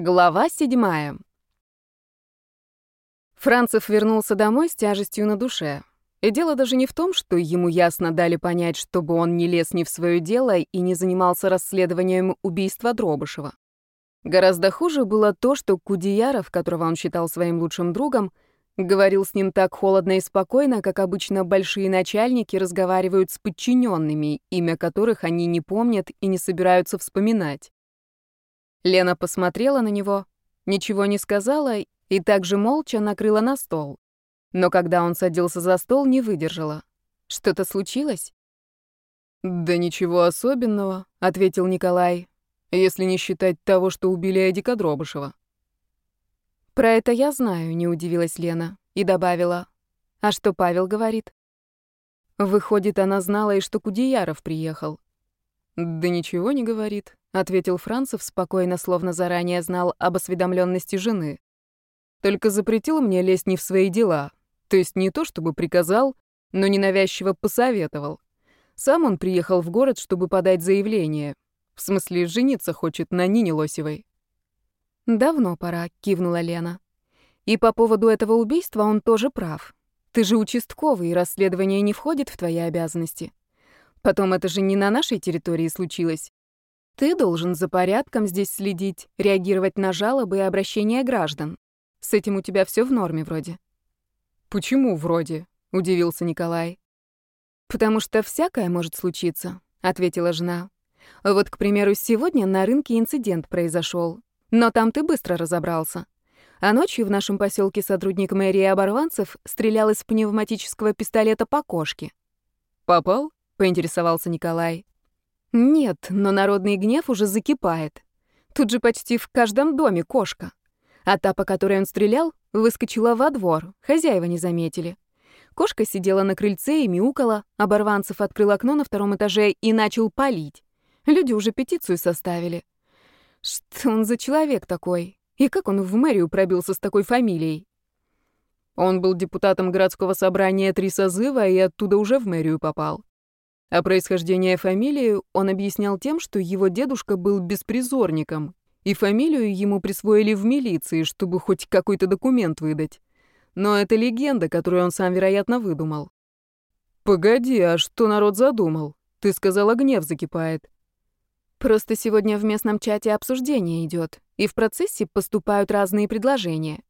Глава седьмая. Францев вернулся домой с тяжестью на душе. И дело даже не в том, что ему ясно дали понять, чтобы он не лез ни в свое дело и не занимался расследованием убийства Дробышева. Гораздо хуже было то, что Кудеяров, которого он считал своим лучшим другом, говорил с ним так холодно и спокойно, как обычно большие начальники разговаривают с подчиненными, имя которых они не помнят и не собираются вспоминать. Лена посмотрела на него, ничего не сказала и также молча накрыла на стол. Но когда он садился за стол, не выдержала. Что-то случилось? «Да ничего особенного», — ответил Николай, «если не считать того, что убили Эдика Дробышева». «Про это я знаю», — не удивилась Лена и добавила. «А что Павел говорит?» Выходит, она знала и что Кудеяров приехал. «Да ничего не говорит», — ответил Францев спокойно, словно заранее знал об осведомленности жены. «Только запретил мне лезть не в свои дела. То есть не то, чтобы приказал, но ненавязчиво посоветовал. Сам он приехал в город, чтобы подать заявление. В смысле, жениться хочет на Нине Лосевой». «Давно пора», — кивнула Лена. «И по поводу этого убийства он тоже прав. Ты же участковый, и расследование не входит в твои обязанности. Потом это же не на нашей территории случилось. Ты должен за порядком здесь следить, реагировать на жалобы и обращения граждан. С этим у тебя все в норме вроде. Почему вроде? удивился Николай. Потому что всякое может случиться, ответила жена. Вот, к примеру, сегодня на рынке инцидент произошел, но там ты быстро разобрался. А ночью в нашем поселке сотрудник мэрии Оборванцев стрелял из пневматического пистолета по кошке. Попал? поинтересовался Николай. Нет, но народный гнев уже закипает. Тут же почти в каждом доме кошка. А та, по которой он стрелял, выскочила во двор, хозяева не заметили. Кошка сидела на крыльце и мяукала, Оборванцев открыл окно на втором этаже и начал палить. Люди уже петицию составили. Что он за человек такой? И как он в мэрию пробился с такой фамилией? Он был депутатом городского собрания три созыва и оттуда уже в мэрию попал. А происхождение фамилии он объяснял тем, что его дедушка был беспризорником, и фамилию ему присвоили в милиции, чтобы хоть какой-то документ выдать. Но это легенда, которую он сам, вероятно, выдумал. «Погоди, а что народ задумал? Ты сказала, гнев закипает». «Просто сегодня в местном чате обсуждение идет, и в процессе поступают разные предложения.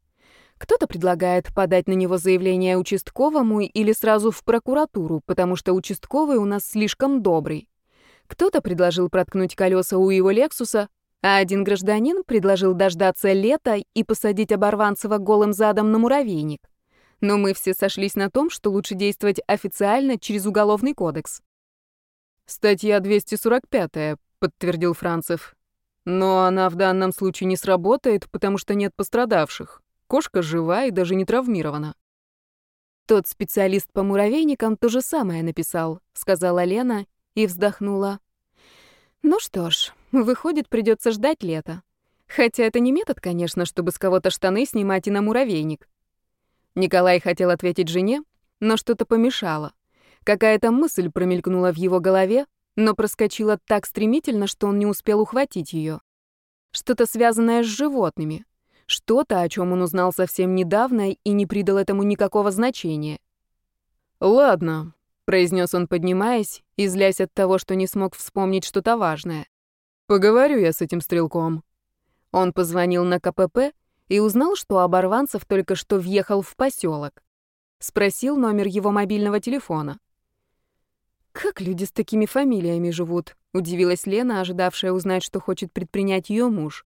Кто-то предлагает подать на него заявление участковому или сразу в прокуратуру, потому что участковый у нас слишком добрый. Кто-то предложил проткнуть колеса у его Лексуса, а один гражданин предложил дождаться лета и посадить Оборванцева голым задом на муравейник. Но мы все сошлись на том, что лучше действовать официально через Уголовный кодекс. «Статья 245 подтвердил Францев. «Но она в данном случае не сработает, потому что нет пострадавших. Кошка жива и даже не травмирована. Тот специалист по муравейникам то же самое написал, сказала Лена и вздохнула. Ну что ж, выходит, придется ждать лета. Хотя это не метод, конечно, чтобы с кого-то штаны снимать и на муравейник. Николай хотел ответить жене, но что-то помешало. Какая-то мысль промелькнула в его голове, но проскочила так стремительно, что он не успел ухватить ее. Что-то связанное с животными. Что-то, о чем он узнал совсем недавно и не придал этому никакого значения. «Ладно», — произнес он, поднимаясь и от того, что не смог вспомнить что-то важное. «Поговорю я с этим стрелком». Он позвонил на КПП и узнал, что Оборванцев только что въехал в поселок. Спросил номер его мобильного телефона. «Как люди с такими фамилиями живут?» — удивилась Лена, ожидавшая узнать, что хочет предпринять ее муж.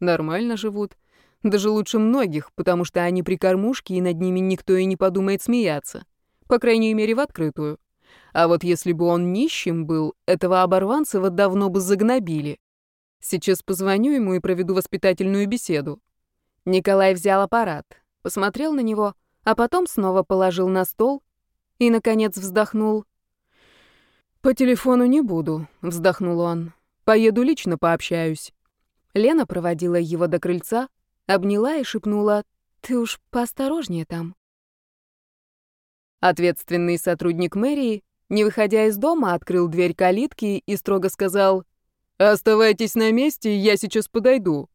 «Нормально живут. Даже лучше многих, потому что они при кормушке, и над ними никто и не подумает смеяться. По крайней мере, в открытую. А вот если бы он нищим был, этого оборванцева давно бы загнобили. Сейчас позвоню ему и проведу воспитательную беседу. Николай взял аппарат, посмотрел на него, а потом снова положил на стол и, наконец, вздохнул. «По телефону не буду», — вздохнул он. «Поеду лично пообщаюсь». Лена проводила его до крыльца, обняла и шепнула «Ты уж поосторожнее там». Ответственный сотрудник мэрии, не выходя из дома, открыл дверь калитки и строго сказал «Оставайтесь на месте, я сейчас подойду».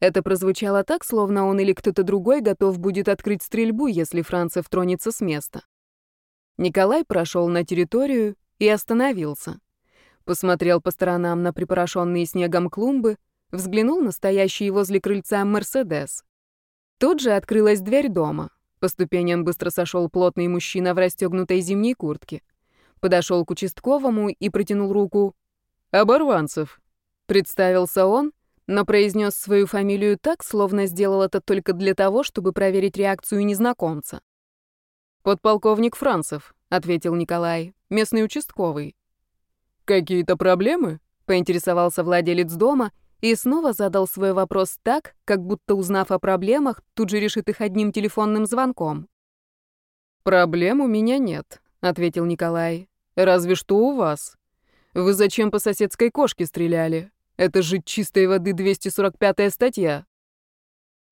Это прозвучало так, словно он или кто-то другой готов будет открыть стрельбу, если Францев тронется с места. Николай прошел на территорию и остановился. Посмотрел по сторонам на припорошенные снегом клумбы, взглянул на стоящий возле крыльца «Мерседес». Тут же открылась дверь дома. По ступеням быстро сошел плотный мужчина в расстегнутой зимней куртке. Подошел к участковому и протянул руку. «Оборванцев», — представился он, но произнес свою фамилию так, словно сделал это только для того, чтобы проверить реакцию незнакомца. «Подполковник Францев», — ответил Николай, — «местный участковый». «Какие-то проблемы?» — поинтересовался владелец дома и снова задал свой вопрос так, как будто, узнав о проблемах, тут же решит их одним телефонным звонком. «Проблем у меня нет», — ответил Николай. «Разве что у вас. Вы зачем по соседской кошке стреляли? Это же чистой воды 245-я статья».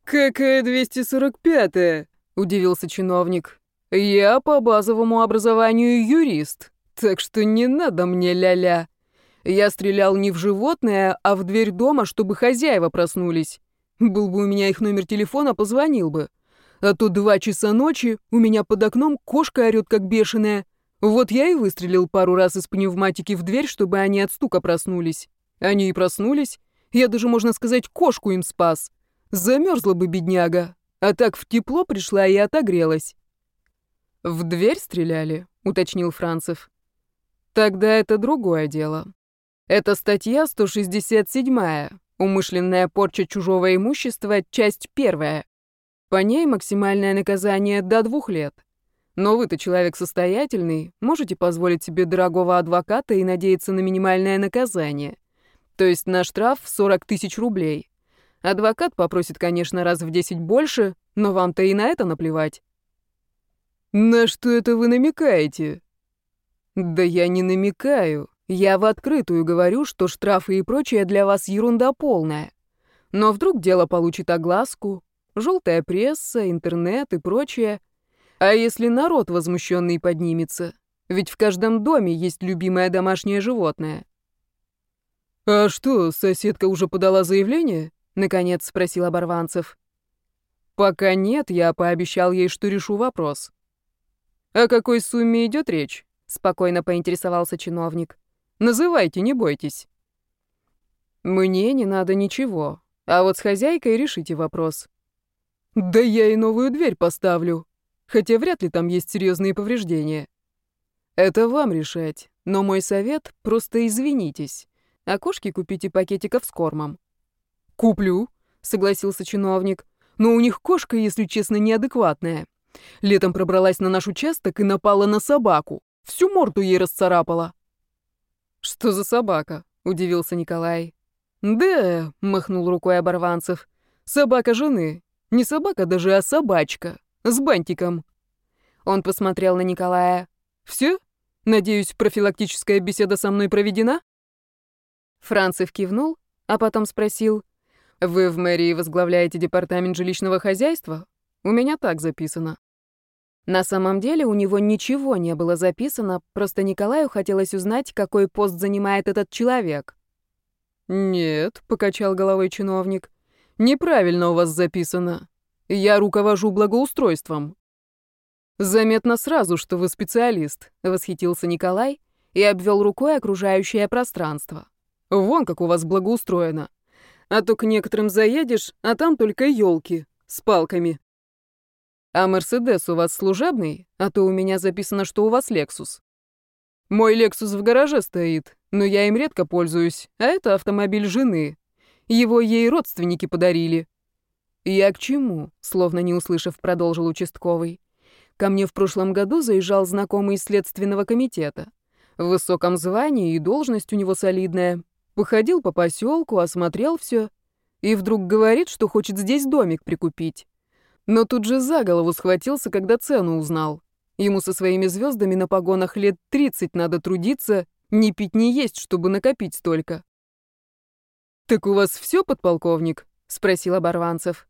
«Какая 245-я?» — удивился чиновник. «Я по базовому образованию юрист, так что не надо мне ля-ля. Я стрелял не в животное, а в дверь дома, чтобы хозяева проснулись. Был бы у меня их номер телефона, позвонил бы. А то два часа ночи у меня под окном кошка орёт как бешеная. Вот я и выстрелил пару раз из пневматики в дверь, чтобы они от стука проснулись. Они и проснулись. Я даже, можно сказать, кошку им спас. Замерзла бы бедняга. А так в тепло пришла и отогрелась. «В дверь стреляли?» — уточнил Францев. «Тогда это другое дело. Это статья 167 «Умышленная порча чужого имущества», часть первая. По ней максимальное наказание до двух лет. Но вы-то человек состоятельный, можете позволить себе дорогого адвоката и надеяться на минимальное наказание. То есть на штраф в 40 тысяч рублей. Адвокат попросит, конечно, раз в 10 больше, но вам-то и на это наплевать. На что это вы намекаете? Да я не намекаю. Я в открытую говорю, что штрафы и прочее для вас ерунда полная. Но вдруг дело получит огласку, желтая пресса, интернет и прочее — а если народ возмущенный поднимется? Ведь в каждом доме есть любимое домашнее животное. «А что, соседка уже подала заявление?» — наконец спросил Оборванцев. «Пока нет, я пообещал ей, что решу вопрос». «О какой сумме идет речь?» — спокойно поинтересовался чиновник. «Называйте, не бойтесь». «Мне не надо ничего, а вот с хозяйкой решите вопрос». «Да я и новую дверь поставлю», Хотя вряд ли там есть серьезные повреждения. Это вам решать, но мой совет — просто извинитесь. А кошки купите пакетиков с кормом. «Куплю», — согласился чиновник. «Но у них кошка, если честно, неадекватная. Летом пробралась на наш участок и напала на собаку. Всю морду ей расцарапала». «Что за собака?» — удивился Николай. «Да», — махнул рукой Оборванцев. «Собака жены. Не собака даже, а собачка. С бантиком. Он посмотрел на Николая. Все? Надеюсь, профилактическая беседа со мной проведена? Францев кивнул, а потом спросил. Вы в мэрии возглавляете департамент жилищного хозяйства? У меня так записано. На самом деле у него ничего не было записано, просто Николаю хотелось узнать, какой пост занимает этот человек. «Нет», — покачал головой чиновник, — «неправильно у вас записано. Я руковожу благоустройством. Заметно сразу, что вы специалист, восхитился Николай и обвел рукой окружающее пространство. Вон как у вас благоустроено. А то к некоторым заедешь, а там только елки с палками. А Мерседес у вас служебный, а то у меня записано, что у вас Лексус. Мой Лексус в гараже стоит, но я им редко пользуюсь, а это автомобиль жены. Его ей родственники подарили. «Я к чему?» — словно не услышав, продолжил участковый. «Ко мне в прошлом году заезжал знакомый из следственного комитета. В высоком звании и должность у него солидная. Походил по поселку, осмотрел все. И вдруг говорит, что хочет здесь домик прикупить. Но тут же за голову схватился, когда цену узнал. Ему со своими звездами на погонах лет 30 надо трудиться, не пить, не есть, чтобы накопить столько. «Так у вас все, подполковник?» — спросил Оборванцев.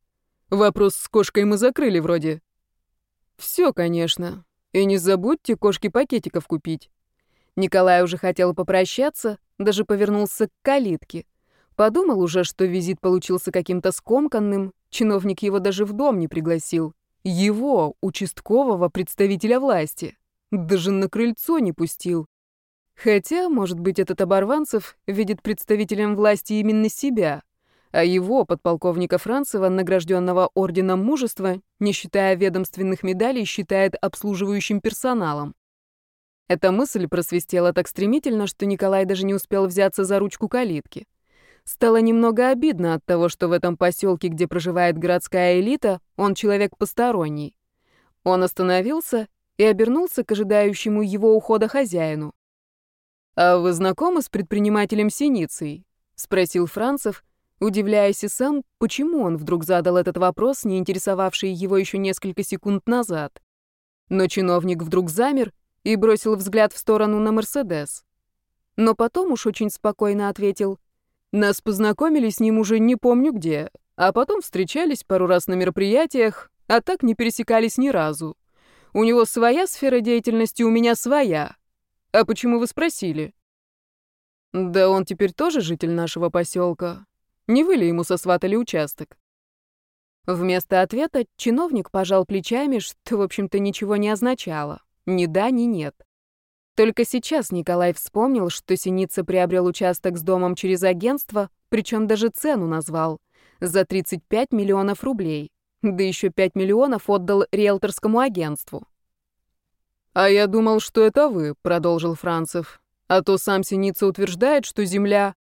Вопрос с кошкой мы закрыли вроде. Все, конечно. И не забудьте кошки пакетиков купить. Николай уже хотел попрощаться, даже повернулся к калитке. Подумал уже, что визит получился каким-то скомканным, чиновник его даже в дом не пригласил. Его, участкового представителя власти. Даже на крыльцо не пустил. Хотя, может быть, этот Оборванцев видит представителем власти именно себя, а его, подполковника Францева, награжденного Орденом Мужества, не считая ведомственных медалей, считает обслуживающим персоналом. Эта мысль просвистела так стремительно, что Николай даже не успел взяться за ручку калитки. Стало немного обидно от того, что в этом поселке, где проживает городская элита, он человек посторонний. Он остановился и обернулся к ожидающему его ухода хозяину. «А вы знакомы с предпринимателем Синицей?» — спросил Францев, удивляясь и сам, почему он вдруг задал этот вопрос, не интересовавший его еще несколько секунд назад. Но чиновник вдруг замер и бросил взгляд в сторону на Мерседес. Но потом уж очень спокойно ответил, нас познакомили с ним уже не помню где, а потом встречались пару раз на мероприятиях, а так не пересекались ни разу. У него своя сфера деятельности, у меня своя. А почему вы спросили? Да он теперь тоже житель нашего поселка. Не вы ли ему сосватали участок? Вместо ответа чиновник пожал плечами, что, в общем-то, ничего не означало. Ни да, ни нет. Только сейчас Николай вспомнил, что Синица приобрел участок с домом через агентство, причем даже цену назвал — за 35 миллионов рублей. Да еще 5 миллионов отдал риэлторскому агентству. «А я думал, что это вы», — продолжил Францев. «А то сам Синица утверждает, что земля...»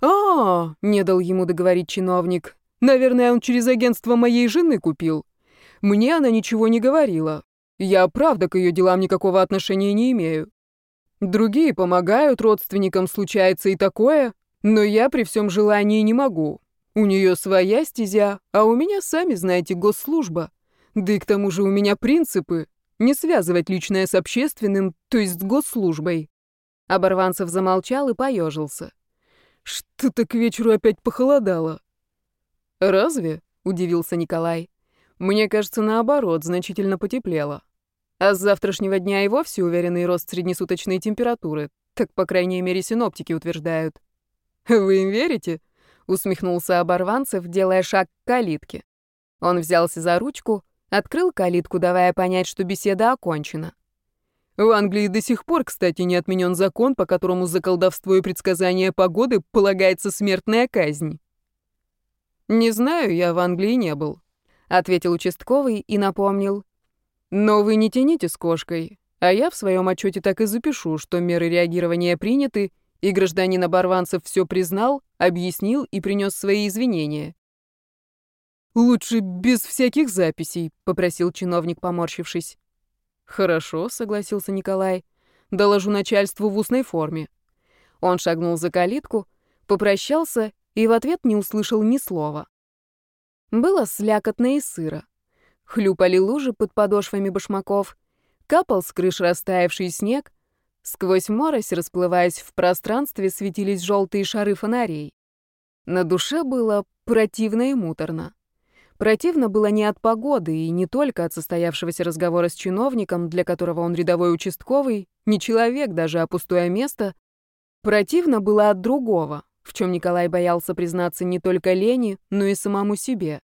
а, -а, -а не дал ему договорить чиновник. «Наверное, он через агентство моей жены купил. Мне она ничего не говорила. Я, правда, к ее делам никакого отношения не имею. Другие помогают родственникам, случается и такое, но я при всем желании не могу. У нее своя стезя, а у меня, сами знаете, госслужба. Да и к тому же у меня принципы не связывать личное с общественным, то есть с госслужбой. Оборванцев замолчал и поежился. Что-то к вечеру опять похолодало. Разве? удивился Николай. Мне кажется, наоборот, значительно потеплело. А с завтрашнего дня и вовсе уверенный рост среднесуточной температуры. Так, по крайней мере, синоптики утверждают. «Вы им верите?» — усмехнулся Оборванцев, делая шаг к калитке. Он взялся за ручку, открыл калитку, давая понять, что беседа окончена. В Англии до сих пор, кстати, не отменен закон, по которому за колдовство и предсказание погоды полагается смертная казнь. «Не знаю, я в Англии не был», — ответил участковый и напомнил. Но вы не тяните с кошкой, а я в своем отчете так и запишу, что меры реагирования приняты, и гражданин Оборванцев все признал, объяснил и принес свои извинения. «Лучше без всяких записей», — попросил чиновник, поморщившись. «Хорошо», — согласился Николай. «Доложу начальству в устной форме». Он шагнул за калитку, попрощался и в ответ не услышал ни слова. Было слякотно и сыро. Хлюпали лужи под подошвами башмаков, капал с крыш растаявший снег, сквозь морось, расплываясь в пространстве, светились желтые шары фонарей. На душе было противно и муторно. Противно было не от погоды и не только от состоявшегося разговора с чиновником, для которого он рядовой участковый, не человек даже, а пустое место. Противно было от другого, в чем Николай боялся признаться не только Лене, но и самому себе.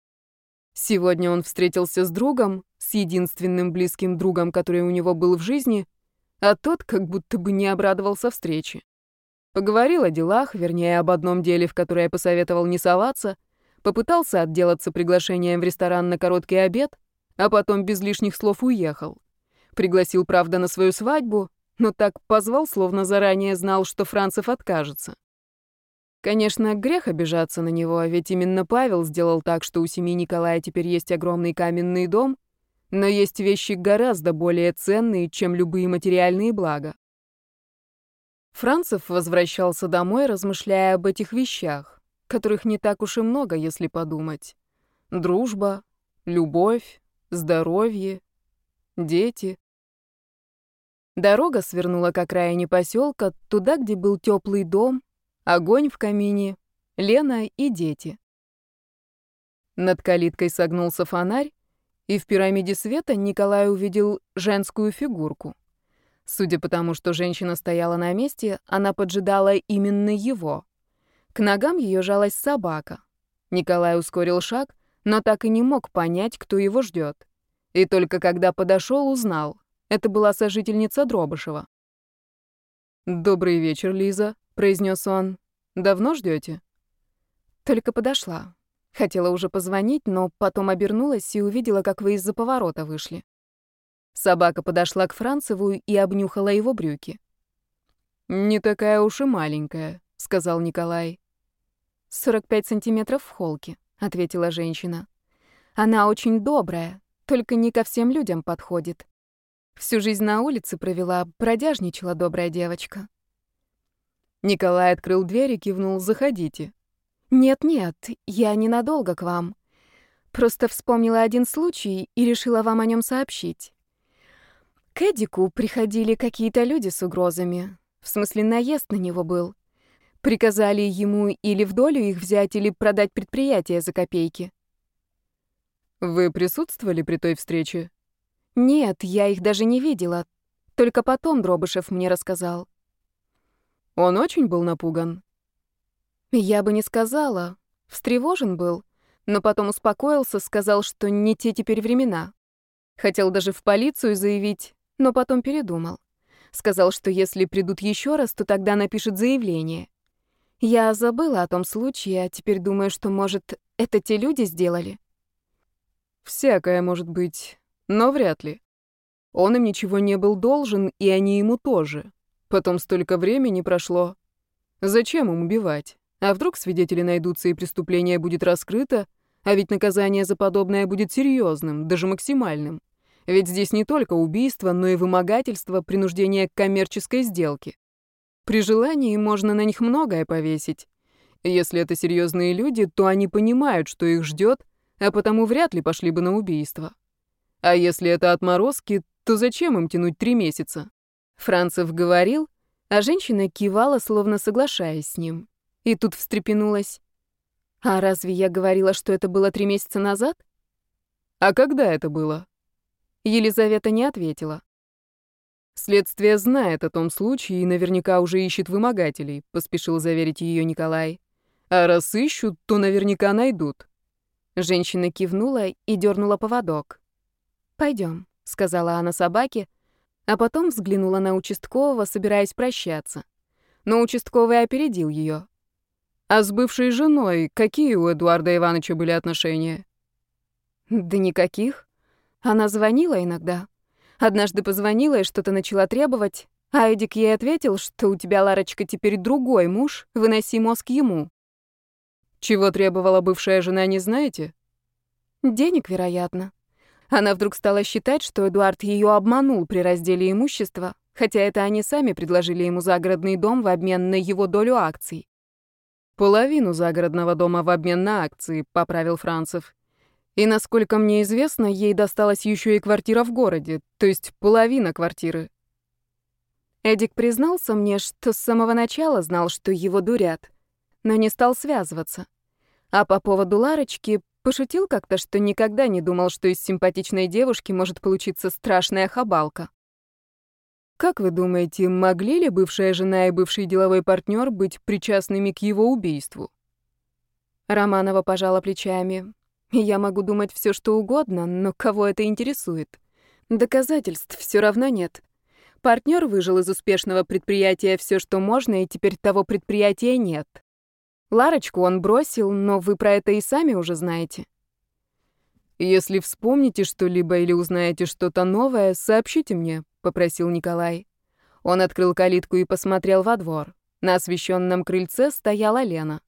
Сегодня он встретился с другом, с единственным близким другом, который у него был в жизни, а тот как будто бы не обрадовался встрече. Поговорил о делах, вернее, об одном деле, в которое посоветовал не соваться, попытался отделаться приглашением в ресторан на короткий обед, а потом без лишних слов уехал. Пригласил, правда, на свою свадьбу, но так позвал, словно заранее знал, что Францев откажется. Конечно, грех обижаться на него, а ведь именно Павел сделал так, что у семьи Николая теперь есть огромный каменный дом, но есть вещи гораздо более ценные, чем любые материальные блага. Францев возвращался домой, размышляя об этих вещах, которых не так уж и много, если подумать. Дружба, любовь, здоровье, дети. Дорога свернула к окраине поселка, туда, где был теплый дом, Огонь в камине, Лена и дети. Над калиткой согнулся фонарь, и в пирамиде света Николай увидел женскую фигурку. Судя по тому, что женщина стояла на месте, она поджидала именно его. К ногам ее жалась собака. Николай ускорил шаг, но так и не мог понять, кто его ждет. И только когда подошел, узнал. Это была сожительница Дробышева. «Добрый вечер, Лиза», — произнес он. «Давно ждете? Только подошла. Хотела уже позвонить, но потом обернулась и увидела, как вы из-за поворота вышли. Собака подошла к Францеву и обнюхала его брюки. «Не такая уж и маленькая», — сказал Николай. «45 сантиметров в холке», — ответила женщина. «Она очень добрая, только не ко всем людям подходит. Всю жизнь на улице провела, бродяжничала добрая девочка». Николай открыл дверь и кивнул «Заходите». «Нет-нет, я ненадолго к вам. Просто вспомнила один случай и решила вам о нем сообщить. К Эдику приходили какие-то люди с угрозами. В смысле, наезд на него был. Приказали ему или в долю их взять, или продать предприятие за копейки. Вы присутствовали при той встрече? Нет, я их даже не видела. Только потом Дробышев мне рассказал. Он очень был напуган. Я бы не сказала. Встревожен был, но потом успокоился, сказал, что не те теперь времена. Хотел даже в полицию заявить, но потом передумал. Сказал, что если придут еще раз, то тогда напишет заявление. Я забыла о том случае, а теперь думаю, что, может, это те люди сделали. Всякое может быть, но вряд ли. Он им ничего не был должен, и они ему тоже. Потом столько времени прошло. Зачем им убивать? А вдруг свидетели найдутся и преступление будет раскрыто, а ведь наказание за подобное будет серьезным, даже максимальным. Ведь здесь не только убийство, но и вымогательство, принуждение к коммерческой сделке. При желании можно на них многое повесить. Если это серьезные люди, то они понимают, что их ждет, а потому вряд ли пошли бы на убийство. А если это отморозки, то зачем им тянуть три месяца? Францев говорил, а женщина кивала, словно соглашаясь с ним. И тут встрепенулась. «А разве я говорила, что это было три месяца назад?» «А когда это было?» Елизавета не ответила. «Следствие знает о том случае и наверняка уже ищет вымогателей», — поспешил заверить ее Николай. «А раз ищут, то наверняка найдут». Женщина кивнула и дернула поводок. Пойдем, сказала она собаке, а потом взглянула на участкового, собираясь прощаться. Но участковый опередил ее. А с бывшей женой какие у Эдуарда Ивановича были отношения? Да никаких. Она звонила иногда. Однажды позвонила и что-то начала требовать, а Эдик ей ответил, что у тебя, Ларочка, теперь другой муж, выноси мозг ему. Чего требовала бывшая жена, не знаете? Денег, вероятно. Она вдруг стала считать, что Эдуард ее обманул при разделе имущества, хотя это они сами предложили ему загородный дом в обмен на его долю акций. Половину загородного дома в обмен на акции, поправил Францев. И насколько мне известно, ей досталась еще и квартира в городе, то есть половина квартиры. Эдик признался мне, что с самого начала знал, что его дурят, но не стал связываться. А по поводу Ларочки пошутил как-то, что никогда не думал, что из симпатичной девушки может получиться страшная хабалка. Как вы думаете, могли ли бывшая жена и бывший деловой партнер быть причастными к его убийству? Романова пожала плечами. Я могу думать все, что угодно, но кого это интересует? Доказательств все равно нет. Партнер выжил из успешного предприятия все, что можно, и теперь того предприятия нет. Ларочку он бросил, но вы про это и сами уже знаете. Если вспомните что-либо или узнаете что-то новое, сообщите мне, попросил Николай. Он открыл калитку и посмотрел во двор. На освещенном крыльце стояла Лена.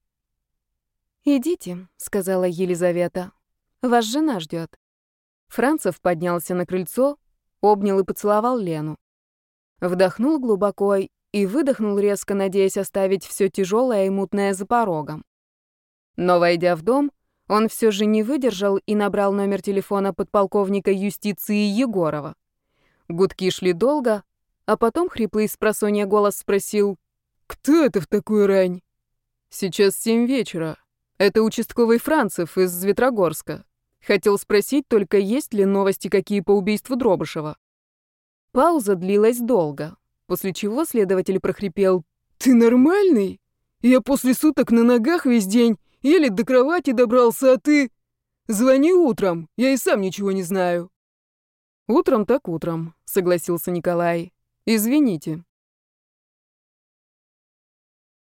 «Идите», — сказала Елизавета. «Вас жена ждет». Францев поднялся на крыльцо, обнял и поцеловал Лену. Вдохнул глубоко и выдохнул резко, надеясь оставить все тяжелое и мутное за порогом. Но, войдя в дом, он все же не выдержал и набрал номер телефона подполковника юстиции Егорова. Гудки шли долго, а потом хриплый с просонья голос спросил «Кто это в такую рань?» «Сейчас семь вечера. Это участковый Францев из Ветрогорска. Хотел спросить только, есть ли новости какие по убийству Дробышева». Пауза длилась долго, после чего следователь прохрипел «Ты нормальный? Я после суток на ногах весь день, еле до кровати добрался, а ты... Звони утром, я и сам ничего не знаю». «Утром так утром», — согласился Николай. «Извините».